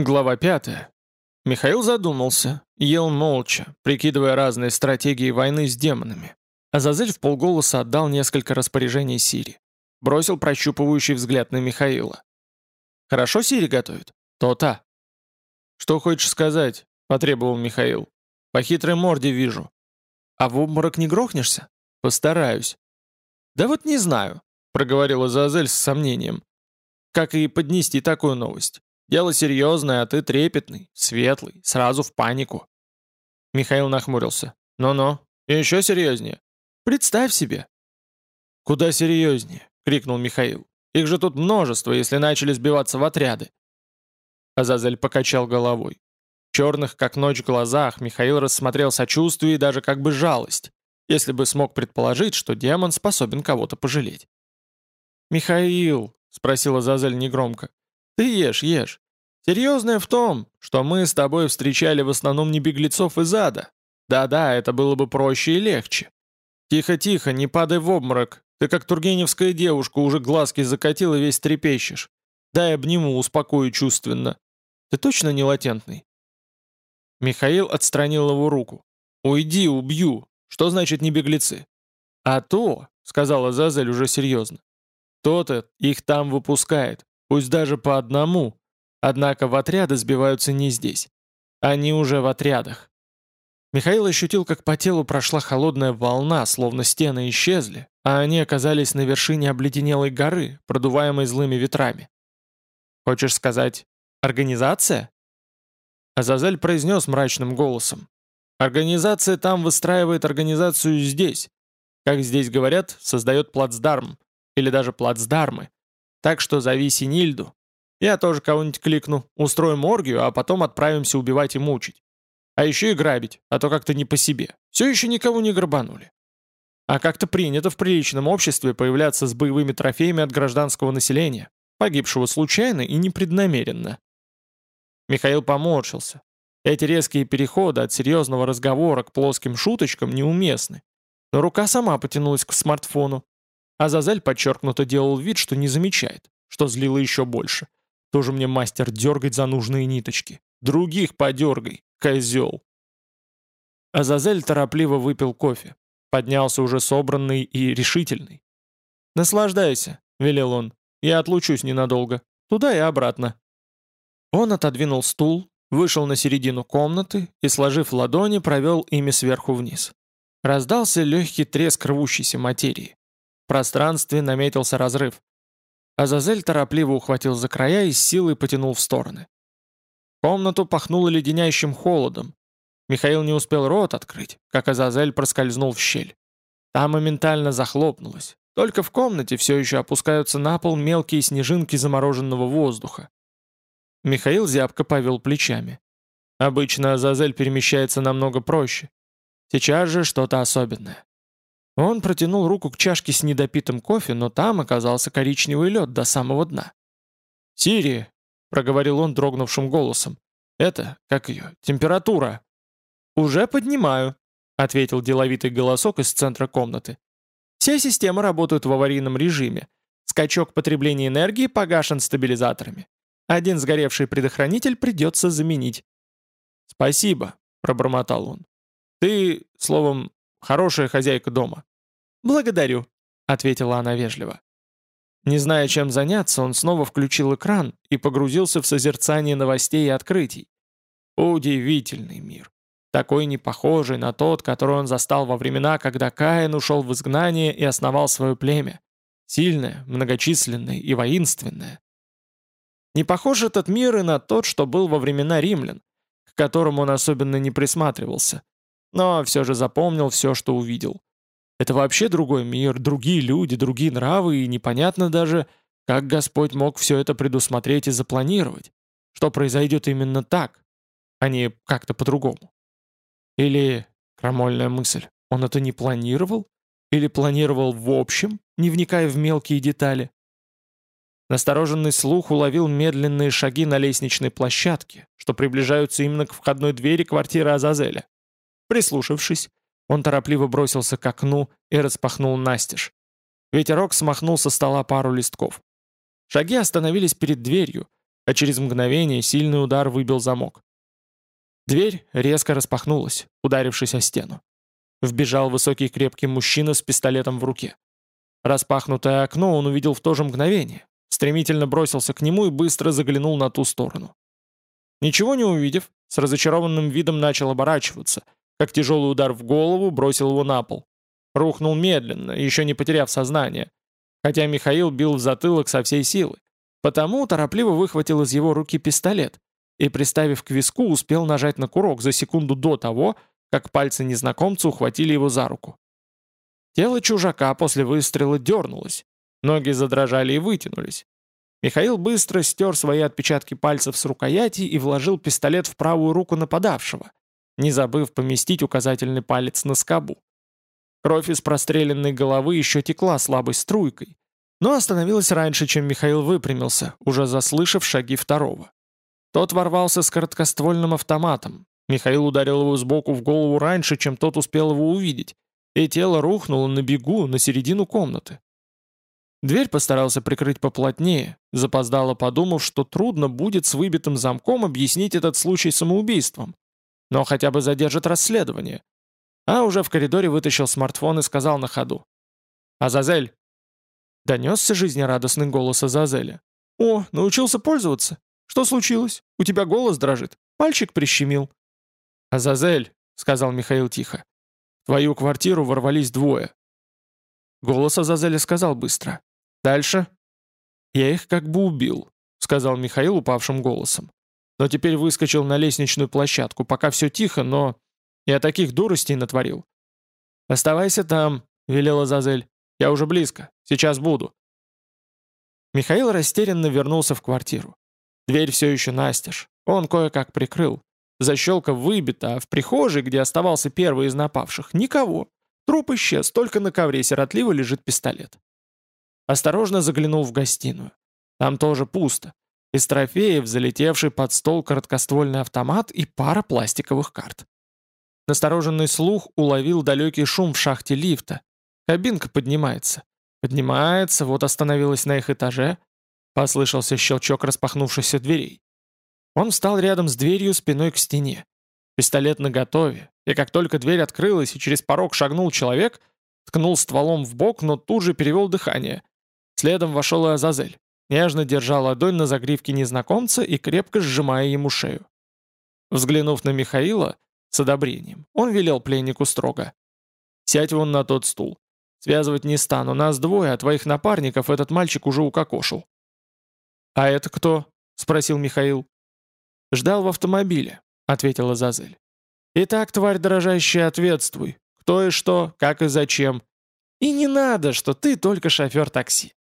Глава 5. Михаил задумался, ел молча, прикидывая разные стратегии войны с демонами. Азазель в полголоса отдал несколько распоряжений Сири. Бросил прощупывающий взгляд на Михаила. «Хорошо Сири готовит?» «То-то». «Что хочешь сказать?» — потребовал Михаил. «По хитрой морде вижу». «А в обморок не грохнешься?» «Постараюсь». «Да вот не знаю», — проговорила Азазель с сомнением. «Как и поднести такую новость?» Дело серьезное, а ты трепетный, светлый, сразу в панику». Михаил нахмурился. «Ну-ну, и еще серьезнее. Представь себе». «Куда серьезнее?» — крикнул Михаил. «Их же тут множество, если начали сбиваться в отряды». Азазель покачал головой. В черных, как ночь, глазах Михаил рассмотрел сочувствие и даже как бы жалость, если бы смог предположить, что демон способен кого-то пожалеть. «Михаил», — спросила Азазель негромко, ты ешь, ешь. Серьезное в том, что мы с тобой встречали в основном не беглецов из ада. Да-да, это было бы проще и легче. Тихо-тихо, не падай в обморок. Ты как тургеневская девушка уже глазки закатил и весь трепещешь. Дай обниму, успокою чувственно. Ты точно не латентный?» Михаил отстранил его руку. «Уйди, убью. Что значит не беглецы?» «А то», — сказала Зазель уже серьезно, — «то-то их там выпускает пусть даже по одному, однако в отряды сбиваются не здесь. Они уже в отрядах. Михаил ощутил, как по телу прошла холодная волна, словно стены исчезли, а они оказались на вершине обледенелой горы, продуваемой злыми ветрами. «Хочешь сказать, организация?» Азазель произнес мрачным голосом. «Организация там выстраивает организацию здесь. Как здесь говорят, создает плацдарм, или даже плацдармы. Так что зови Синильду. Я тоже кого-нибудь кликну, устроим оргию, а потом отправимся убивать и мучить. А еще и грабить, а то как-то не по себе. Все еще никого не грабанули. А как-то принято в приличном обществе появляться с боевыми трофеями от гражданского населения, погибшего случайно и непреднамеренно. Михаил поморщился. Эти резкие переходы от серьезного разговора к плоским шуточкам неуместны. Но рука сама потянулась к смартфону, Азазель подчеркнуто делал вид, что не замечает, что злило еще больше. Тоже мне мастер дергать за нужные ниточки. Других подергай, козел. Азазель торопливо выпил кофе. Поднялся уже собранный и решительный. «Наслаждайся», — велел он. «Я отлучусь ненадолго. Туда и обратно». Он отодвинул стул, вышел на середину комнаты и, сложив ладони, провел ими сверху вниз. Раздался легкий треск рвущейся материи пространстве наметился разрыв. Азазель торопливо ухватил за края и с силой потянул в стороны. Комнату пахнуло леденящим холодом. Михаил не успел рот открыть, как Азазель проскользнул в щель. Та моментально захлопнулась. Только в комнате все еще опускаются на пол мелкие снежинки замороженного воздуха. Михаил зябко повел плечами. Обычно Азазель перемещается намного проще. Сейчас же что-то особенное. Он протянул руку к чашке с недопитым кофе, но там оказался коричневый лед до самого дна. «Сири!» — проговорил он дрогнувшим голосом. «Это, как ее, температура?» «Уже поднимаю», — ответил деловитый голосок из центра комнаты. «Все системы работают в аварийном режиме. Скачок потребления энергии погашен стабилизаторами. Один сгоревший предохранитель придется заменить». «Спасибо», — пробормотал он. «Ты, словом, хорошая хозяйка дома». «Благодарю», — ответила она вежливо. Не зная, чем заняться, он снова включил экран и погрузился в созерцание новостей и открытий. Удивительный мир. Такой не похожий на тот, который он застал во времена, когда Каин ушел в изгнание и основал свое племя. Сильное, многочисленное и воинственное. Не похож этот мир и на тот, что был во времена римлян, к которому он особенно не присматривался, но все же запомнил все, что увидел. Это вообще другой мир, другие люди, другие нравы, и непонятно даже, как Господь мог все это предусмотреть и запланировать, что произойдет именно так, а не как-то по-другому. Или, крамольная мысль, он это не планировал? Или планировал в общем, не вникая в мелкие детали? Настороженный слух уловил медленные шаги на лестничной площадке, что приближаются именно к входной двери квартиры Азазеля. Прислушавшись, он торопливо бросился к окну и распахнул настежь. Ветерок смахнул со стола пару листков. Шаги остановились перед дверью, а через мгновение сильный удар выбил замок. Дверь резко распахнулась, ударившись о стену. Вбежал высокий крепкий мужчина с пистолетом в руке. Распахнутое окно он увидел в то же мгновение, стремительно бросился к нему и быстро заглянул на ту сторону. Ничего не увидев, с разочарованным видом начал оборачиваться, как тяжелый удар в голову бросил его на пол. Рухнул медленно, еще не потеряв сознание, хотя Михаил бил в затылок со всей силы. Потому торопливо выхватил из его руки пистолет и, приставив к виску, успел нажать на курок за секунду до того, как пальцы незнакомца ухватили его за руку. Тело чужака после выстрела дернулось, ноги задрожали и вытянулись. Михаил быстро стер свои отпечатки пальцев с рукояти и вложил пистолет в правую руку нападавшего, не забыв поместить указательный палец на скобу. Кровь из простреленной головы еще текла слабой струйкой, но остановилась раньше, чем Михаил выпрямился, уже заслышав шаги второго. Тот ворвался с короткоствольным автоматом. Михаил ударил его сбоку в голову раньше, чем тот успел его увидеть, и тело рухнуло на бегу на середину комнаты. Дверь постарался прикрыть поплотнее, запоздало подумав, что трудно будет с выбитым замком объяснить этот случай самоубийством. Но хотя бы задержит расследование. А уже в коридоре вытащил смартфон и сказал на ходу. «Азазель!» Донесся жизнерадостный голос Азазеля. «О, научился пользоваться? Что случилось? У тебя голос дрожит. Мальчик прищемил». «Азазель!» — сказал Михаил тихо. «В твою квартиру ворвались двое». Голос Азазеля сказал быстро. «Дальше?» «Я их как бы убил», — сказал Михаил упавшим голосом. «Но теперь выскочил на лестничную площадку, пока все тихо, но я таких дуростей натворил». «Оставайся там», — велела Азазель. «Я уже близко. Сейчас буду». Михаил растерянно вернулся в квартиру. Дверь все еще настежь. Он кое-как прикрыл. Защелка выбита, а в прихожей, где оставался первый из напавших, никого. Труп исчез, только на ковре сиротливо лежит пистолет. Осторожно заглянул в гостиную. Там тоже пусто. Из трофеев залетевший под стол короткоствольный автомат и пара пластиковых карт. Настороженный слух уловил далекий шум в шахте лифта. Кабинка поднимается. Поднимается, вот остановилась на их этаже. Послышался щелчок распахнувшихся дверей. Он встал рядом с дверью спиной к стене. Пистолет наготове, и как только дверь открылась и через порог шагнул человек, ткнул стволом в бок, но тут же перевел дыхание. Следом вошел и Азазель, нежно держа ладонь на загривке незнакомца и крепко сжимая ему шею. Взглянув на Михаила с одобрением, он велел пленнику строго. «Сядь вон на тот стул. Связывать не стану, нас двое, а твоих напарников этот мальчик уже укокошил». «А это кто?» — спросил Михаил. «Ждал в автомобиле», — ответила Зазель. «Итак, тварь дорожащая, ответствуй. Кто и что, как и зачем. И не надо, что ты только шофер такси.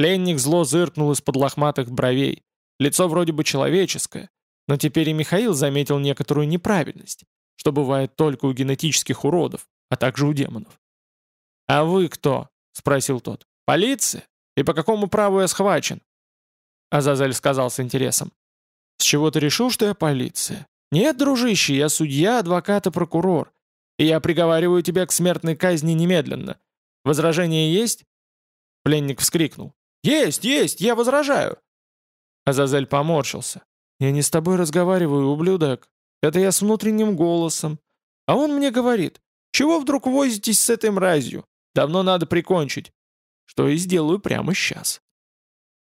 Пленник зло зыркнул из-под лохматых бровей. Лицо вроде бы человеческое, но теперь и Михаил заметил некоторую неправильность, что бывает только у генетических уродов, а также у демонов. «А вы кто?» — спросил тот. «Полиция? И по какому праву я схвачен?» Азазель сказал с интересом. «С чего ты решил, что я полиция?» «Нет, дружище, я судья, адвокат и прокурор, и я приговариваю тебя к смертной казни немедленно. Возражение есть?» Пленник вскрикнул. «Есть, есть, я возражаю!» Азазель поморщился. «Я не с тобой разговариваю, ублюдок. Это я с внутренним голосом. А он мне говорит, чего вдруг возитесь с этой мразью? Давно надо прикончить. Что и сделаю прямо сейчас».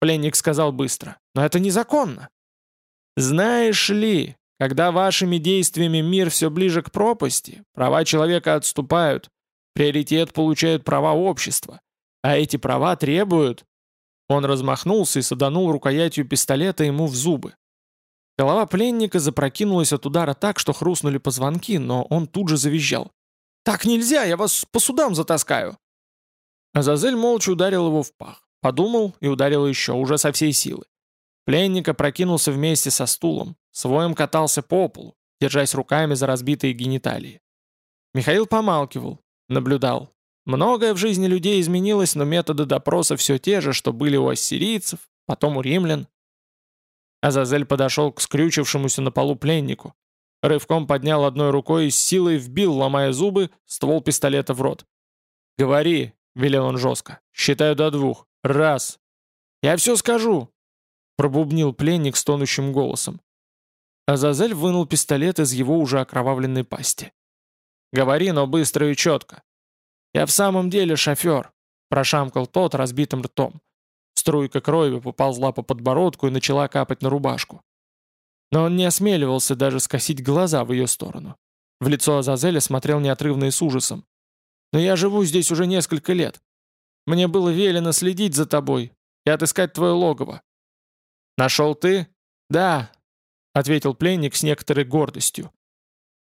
Пленник сказал быстро. «Но это незаконно». «Знаешь ли, когда вашими действиями мир все ближе к пропасти, права человека отступают, приоритет получают права общества, а эти права требуют...» Он размахнулся и саданул рукоятью пистолета ему в зубы. Голова пленника запрокинулась от удара так, что хрустнули позвонки, но он тут же завизжал. «Так нельзя, я вас по судам затаскаю!» Азазель молча ударил его в пах. Подумал и ударил еще, уже со всей силы. Пленника прокинулся вместе со стулом, своем катался по полу, держась руками за разбитые гениталии. Михаил помалкивал, наблюдал, Многое в жизни людей изменилось, но методы допроса все те же, что были у ассирийцев, потом у римлян. Азазель подошел к скрючившемуся на полу пленнику. Рывком поднял одной рукой и с силой вбил, ломая зубы, ствол пистолета в рот. «Говори», — велел он жестко, — «считаю до двух. Раз». «Я все скажу». пробубнил пленник с тонущим голосом. Азазель вынул пистолет из его уже окровавленной пасти. «Говори, но быстро и четко». «Я в самом деле шофер», — прошамкал тот разбитым ртом. Струйка крови поползла по подбородку и начала капать на рубашку. Но он не осмеливался даже скосить глаза в ее сторону. В лицо Азазеля смотрел неотрывно и с ужасом. «Но я живу здесь уже несколько лет. Мне было велено следить за тобой и отыскать твое логово». «Нашел ты?» «Да», — ответил пленник с некоторой гордостью.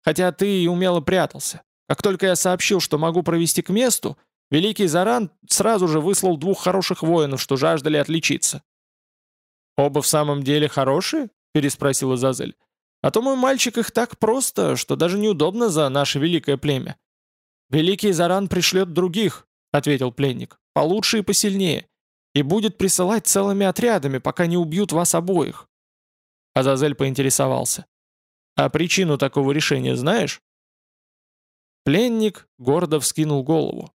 «Хотя ты и умело прятался. Как только я сообщил, что могу провести к месту, Великий Заран сразу же выслал двух хороших воинов, что жаждали отличиться». «Оба в самом деле хорошие?» — переспросил Изазель. «А то мой мальчик их так просто, что даже неудобно за наше великое племя». «Великий Заран пришлет других», — ответил пленник, — «получше и посильнее, и будет присылать целыми отрядами, пока не убьют вас обоих». Азазель поинтересовался. «А причину такого решения знаешь?» Пленник гордо вскинул голову.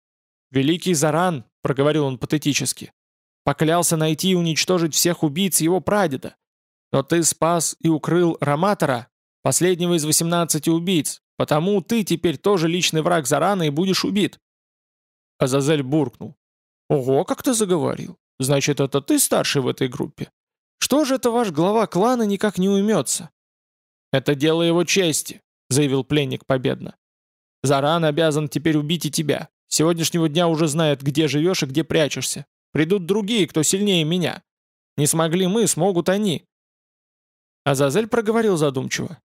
«Великий Заран», — проговорил он патетически, — «поклялся найти и уничтожить всех убийц его прадеда. Но ты спас и укрыл Раматора, последнего из 18 убийц, потому ты теперь тоже личный враг Зарана и будешь убит». Азазель буркнул. «Ого, как ты заговорил. Значит, это ты старший в этой группе. Что же это ваш глава клана никак не уймется?» «Это дело его чести», — заявил пленник победно. «Заран обязан теперь убить и тебя. С сегодняшнего дня уже знает, где живешь и где прячешься. Придут другие, кто сильнее меня. Не смогли мы, смогут они». Азазель проговорил задумчиво.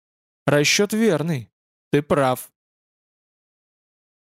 «Расчет верный. Ты прав.